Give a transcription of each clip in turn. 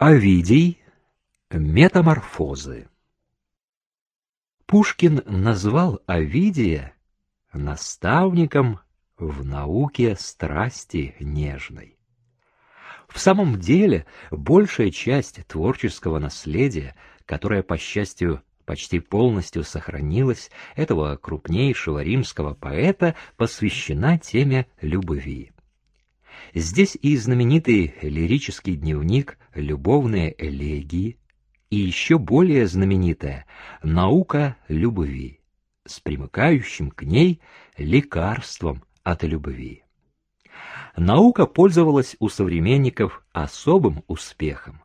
Овидий. Метаморфозы. Пушкин назвал Овидия наставником в науке страсти нежной. В самом деле, большая часть творческого наследия, которое, по счастью, почти полностью сохранилась, этого крупнейшего римского поэта посвящена теме любви. Здесь и знаменитый лирический дневник «Любовные элегии», и еще более знаменитая «Наука любви» с примыкающим к ней лекарством от любви. Наука пользовалась у современников особым успехом.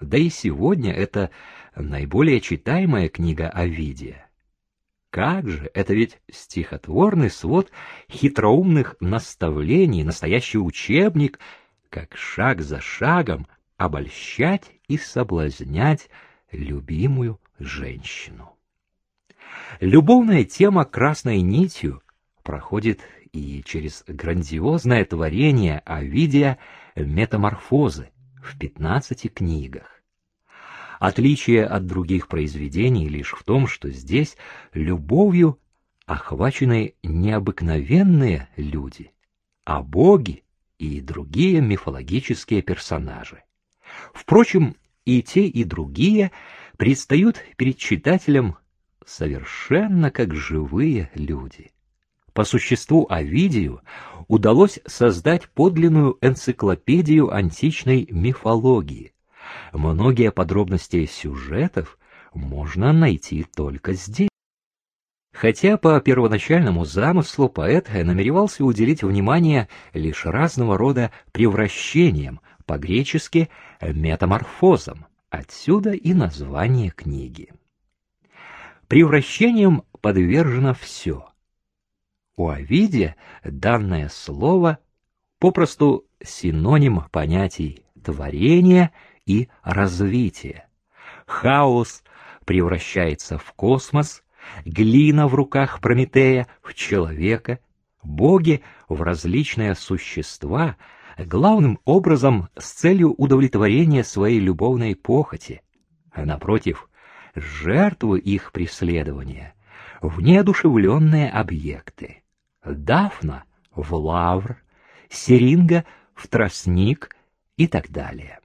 Да и сегодня это наиболее читаемая книга Овидия. Как же, это ведь стихотворный свод хитроумных наставлений, настоящий учебник, как шаг за шагом обольщать и соблазнять любимую женщину. Любовная тема красной нитью проходит и через грандиозное творение Овидия «Метаморфозы» в пятнадцати книгах. Отличие от других произведений лишь в том, что здесь любовью охвачены необыкновенные люди, а боги и другие мифологические персонажи. Впрочем, и те, и другие предстают перед читателем совершенно как живые люди. По существу Овидию удалось создать подлинную энциклопедию античной мифологии, Многие подробности сюжетов можно найти только здесь. Хотя по первоначальному замыслу поэт намеревался уделить внимание лишь разного рода превращениям, по-гречески метаморфозам, отсюда и название книги. Превращением подвержено все. У Овидия данное слово попросту синоним понятий творения и развитие. Хаос превращается в космос, глина в руках Прометея в человека, боги в различные существа, главным образом с целью удовлетворения своей любовной похоти, напротив, жертву их преследования в неодушевленные объекты. Дафна в лавр, Серинга в тростник и так далее.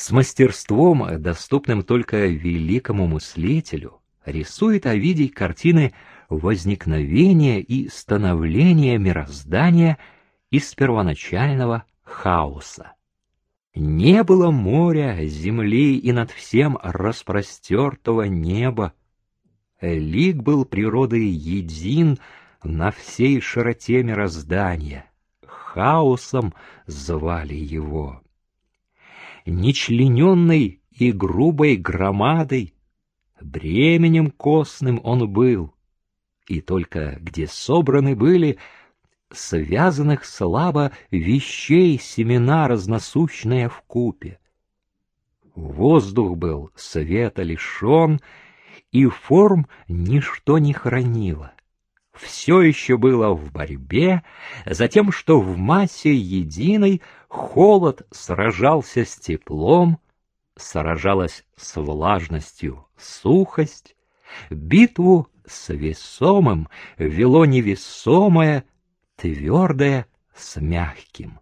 С мастерством, доступным только великому мыслителю, рисует Овидий картины возникновения и становления мироздания из первоначального хаоса. Не было моря, земли и над всем распростертого неба. Лик был природы един на всей широте мироздания. Хаосом звали его нечлененной и грубой громадой, бременем костным он был, и только где собраны были связанных слабо вещей семена разносущные в купе. Воздух был света лишен, и форм ничто не хранило. Все еще было в борьбе, за тем, что в массе единой Холод сражался с теплом, сражалась с влажностью сухость, битву с весомым вело невесомое, твердое с мягким.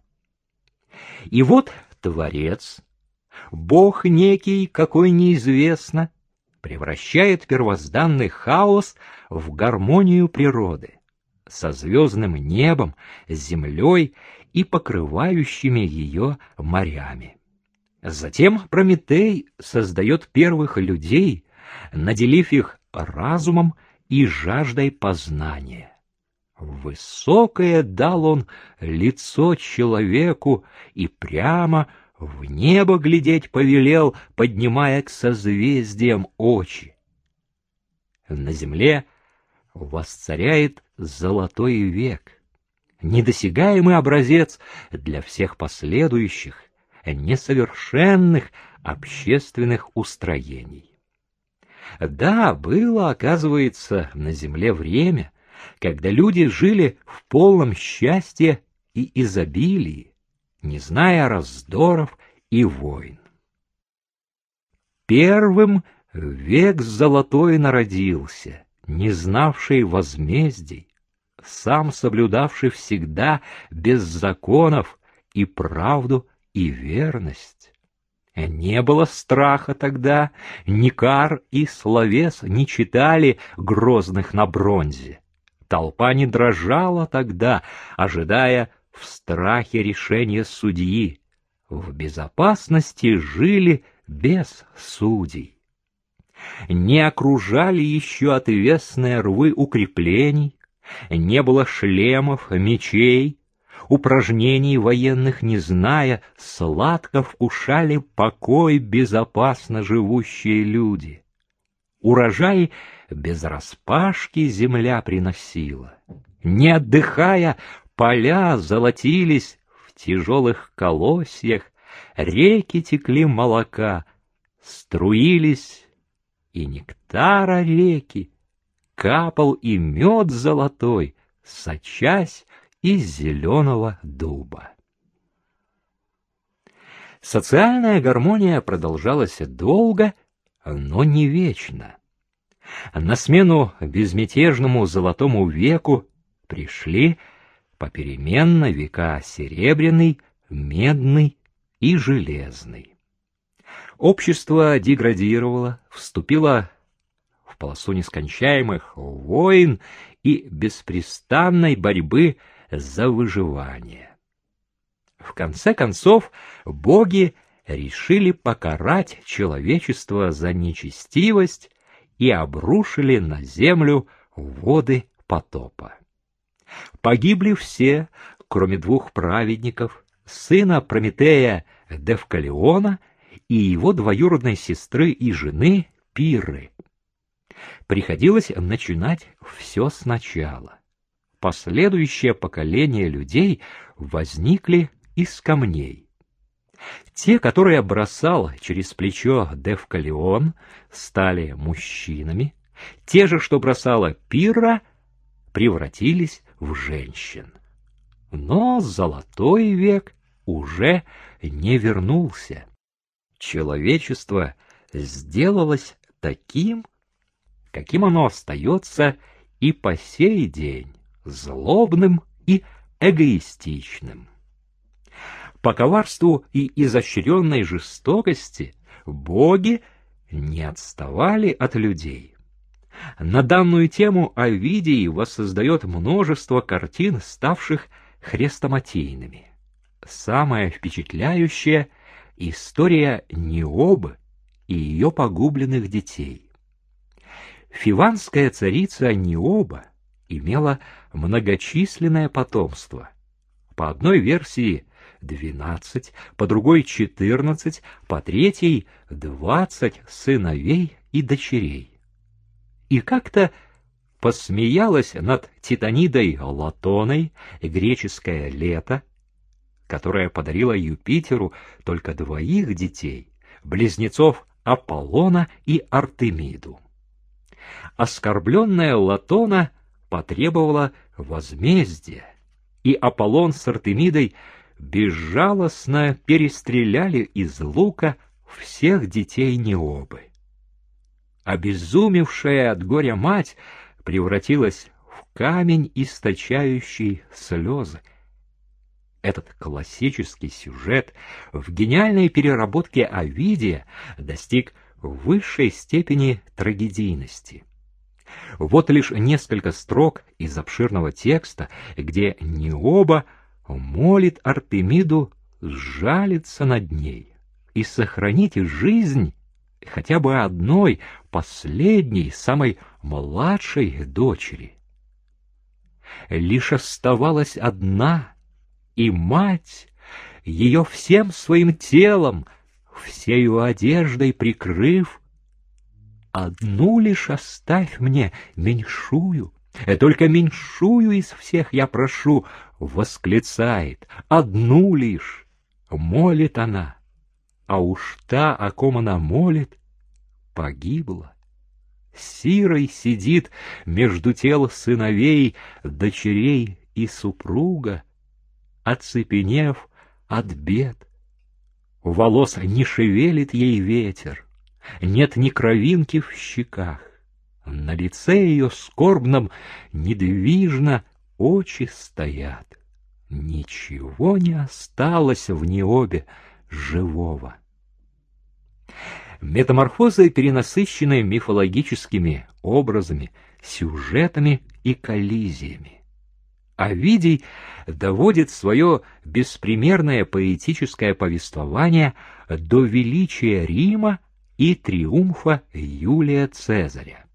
И вот Творец, Бог некий, какой неизвестно, превращает первозданный хаос в гармонию природы, со звездным небом, землей и покрывающими ее морями. Затем Прометей создает первых людей, наделив их разумом и жаждой познания. Высокое дал он лицо человеку и прямо в небо глядеть повелел, поднимая к созвездиям очи. На земле восцаряет золотой век — недосягаемый образец для всех последующих, несовершенных общественных устроений. Да, было, оказывается, на земле время, когда люди жили в полном счастье и изобилии, не зная раздоров и войн. Первым век золотой народился, не знавший возмездий, сам соблюдавший всегда без законов и правду, и верность. Не было страха тогда, ни кар и словес не читали грозных на бронзе. Толпа не дрожала тогда, ожидая в страхе решения судьи. В безопасности жили без судей. Не окружали еще отвесные рвы укреплений, не было шлемов, мечей, упражнений военных не зная, сладко вкушали покой безопасно живущие люди. Урожай без распашки земля приносила. Не отдыхая, поля золотились в тяжелых колосьях, реки текли молока, струились и нектара реки, капал и мед золотой, сочась из зеленого дуба. Социальная гармония продолжалась долго, но не вечно. На смену безмятежному золотому веку пришли попеременно века серебряный, медный и железный. Общество деградировало, вступило в полосу нескончаемых войн и беспрестанной борьбы за выживание. В конце концов, боги решили покарать человечество за нечестивость и обрушили на землю воды потопа. Погибли все, кроме двух праведников, сына Прометея Девкалиона и его двоюродной сестры и жены Пиры. Приходилось начинать все сначала последующее поколение людей возникли из камней. Те, которые бросал через плечо Девкалион, стали мужчинами, те же, что бросала Пира, превратились в женщин. Но золотой век уже не вернулся. Человечество сделалось таким, каким оно остается и по сей день злобным и эгоистичным. По коварству и изощренной жестокости боги не отставали от людей. На данную тему Овидий воссоздает множество картин, ставших хрестоматийными. Самая впечатляющая — история Необы и ее погубленных детей. Фиванская царица Необа имела многочисленное потомство. По одной версии двенадцать, по другой четырнадцать, по третьей двадцать сыновей и дочерей. И как-то посмеялась над Титанидой Латоной греческое лето, которая подарила Юпитеру только двоих детей, близнецов Аполлона и Артемиду. Оскорбленная Латона потребовала возмездия, и Аполлон с Артемидой безжалостно перестреляли из лука всех детей Необы. Обезумевшая от горя мать превратилась в камень, источающий слезы. Этот классический сюжет в гениальной переработке Овидия достиг высшей степени трагедийности. Вот лишь несколько строк из обширного текста, где Необа молит Артемиду сжалиться над ней и сохранить жизнь хотя бы одной, последней, самой младшей дочери. Лишь оставалась одна, и мать, ее всем своим телом, всею одеждой прикрыв, Одну лишь оставь мне, меньшую, только меньшую из всех я прошу, восклицает, одну лишь, молит она, а уж та, о ком она молит, погибла. Сирой сидит между тел сыновей, дочерей и супруга, оцепенев от бед. волос не шевелит ей ветер, нет ни кровинки в щеках. На лице ее скорбном недвижно очи стоят. Ничего не осталось в необе живого. Метаморфозы, перенасыщенные мифологическими образами, сюжетами и коллизиями. Овидий доводит свое беспримерное поэтическое повествование до величия Рима и триумфа Юлия Цезаря.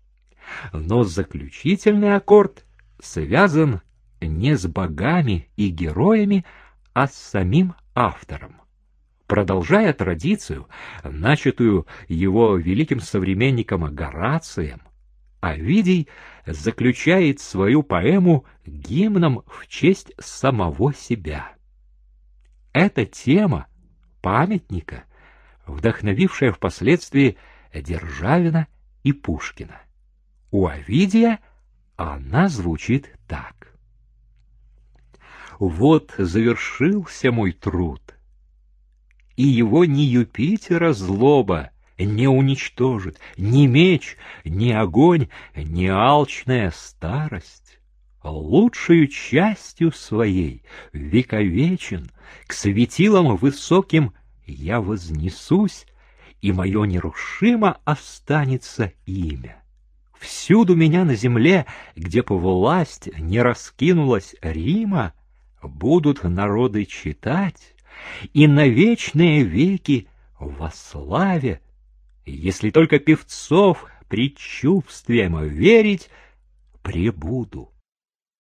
Но заключительный аккорд связан не с богами и героями, а с самим автором. Продолжая традицию, начатую его великим современником Горацием, Овидий заключает свою поэму гимном в честь самого себя. Эта тема памятника, вдохновившая впоследствии Державина и Пушкина. У Овидия она звучит так. Вот завершился мой труд, и его ни Юпитера злоба не уничтожит, ни меч, ни огонь, ни алчная старость. Лучшую частью своей вековечен, к светилам высоким я вознесусь, и мое нерушимо останется имя. Всюду меня на земле, где по власть не раскинулась Рима, будут народы читать, и на вечные веки во славе, если только певцов предчувствием верить, пребуду.